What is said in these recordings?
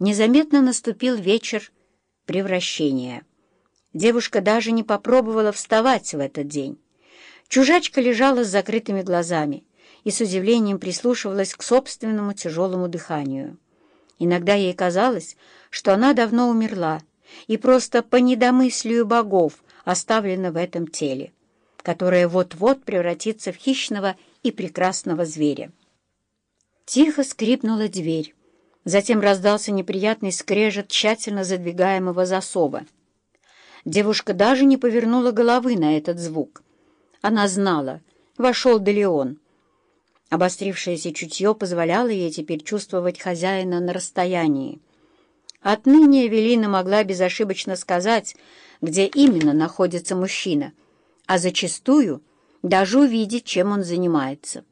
Незаметно наступил вечер превращения. Девушка даже не попробовала вставать в этот день. Чужачка лежала с закрытыми глазами и с удивлением прислушивалась к собственному тяжелому дыханию. Иногда ей казалось, что она давно умерла и просто по недомыслию богов оставлена в этом теле, которое вот-вот превратится в хищного и прекрасного зверя. Тихо скрипнула дверь. Затем раздался неприятный скрежет тщательно задвигаемого засова. Девушка даже не повернула головы на этот звук. Она знала, вошел Делеон. Обострившееся чутье позволяло ей теперь чувствовать хозяина на расстоянии. Отныне Эвелина могла безошибочно сказать, где именно находится мужчина, а зачастую даже увидеть, чем он занимается.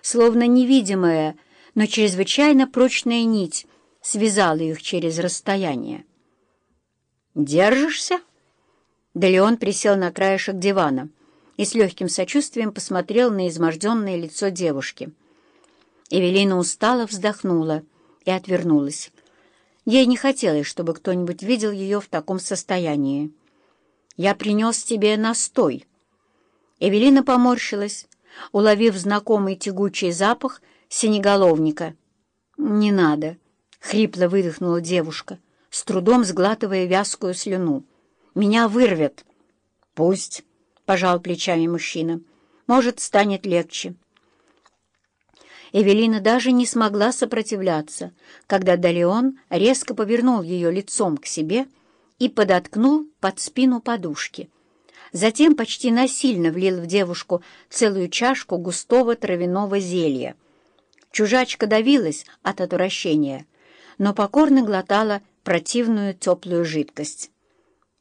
Словно невидимая, но чрезвычайно прочная нить связала их через расстояние. «Держишься?» Да Леон присел на краешек дивана и с легким сочувствием посмотрел на изможденное лицо девушки. Эвелина устало вздохнула и отвернулась. Ей не хотелось, чтобы кто-нибудь видел ее в таком состоянии. «Я принес тебе настой». Эвелина поморщилась, уловив знакомый тягучий запах синеголовника. «Не надо», — хрипло выдохнула девушка, с трудом сглатывая вязкую слюну. «Меня вырвет». «Пусть», — пожал плечами мужчина. «Может, станет легче». Эвелина даже не смогла сопротивляться, когда Далеон резко повернул ее лицом к себе и подоткнул под спину подушки. Затем почти насильно влил в девушку целую чашку густого травяного зелья. Чужачка давилась от отвращения, но покорно глотала противную теплую жидкость.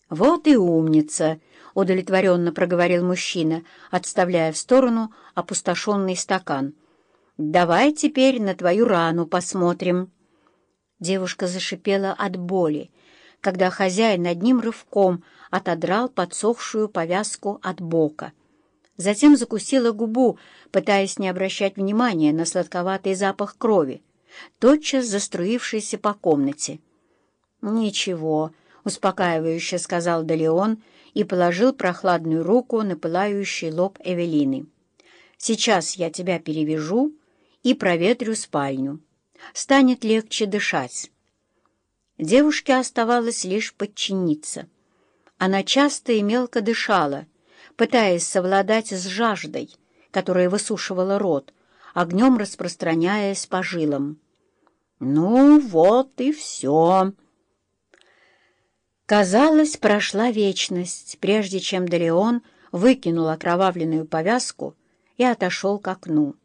«Вот и умница!» — удовлетворенно проговорил мужчина, отставляя в сторону опустошенный стакан. «Давай теперь на твою рану посмотрим». Девушка зашипела от боли, когда хозяин одним рывком отодрал подсохшую повязку от бока. Затем закусила губу, пытаясь не обращать внимания на сладковатый запах крови, тотчас заструившийся по комнате. «Ничего», — успокаивающе сказал Далеон и положил прохладную руку на пылающий лоб Эвелины. «Сейчас я тебя перевяжу и проветрю спальню. Станет легче дышать». Девушке оставалось лишь подчиниться. Она часто и мелко дышала, пытаясь совладать с жаждой, которая высушивала рот, огнем распространяясь по жилам. «Ну вот и все!» Казалось, прошла вечность, прежде чем Делеон выкинул окровавленную повязку и отошел к окну.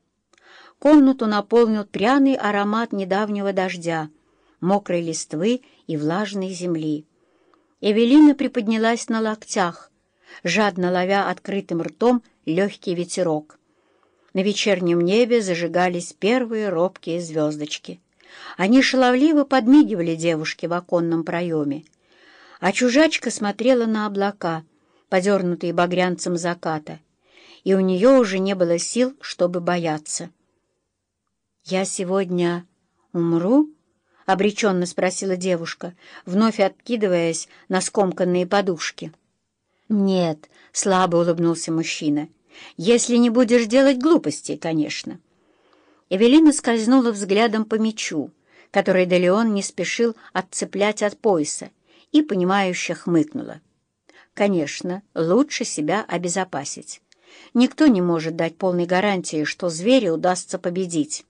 Комнату наполнил пряный аромат недавнего дождя, мокрой листвы и влажной земли. Эвелина приподнялась на локтях, жадно ловя открытым ртом легкий ветерок. На вечернем небе зажигались первые робкие звездочки. Они шаловливо подмигивали девушке в оконном проеме, а чужачка смотрела на облака, подернутые багрянцем заката, и у нее уже не было сил, чтобы бояться. «Я сегодня умру?» — обреченно спросила девушка, вновь откидываясь на скомканные подушки. «Нет», — слабо улыбнулся мужчина, — «если не будешь делать глупостей, конечно». Эвелина скользнула взглядом по мечу, который Делеон не спешил отцеплять от пояса, и, понимающе хмыкнула. «Конечно, лучше себя обезопасить. Никто не может дать полной гарантии, что зверя удастся победить».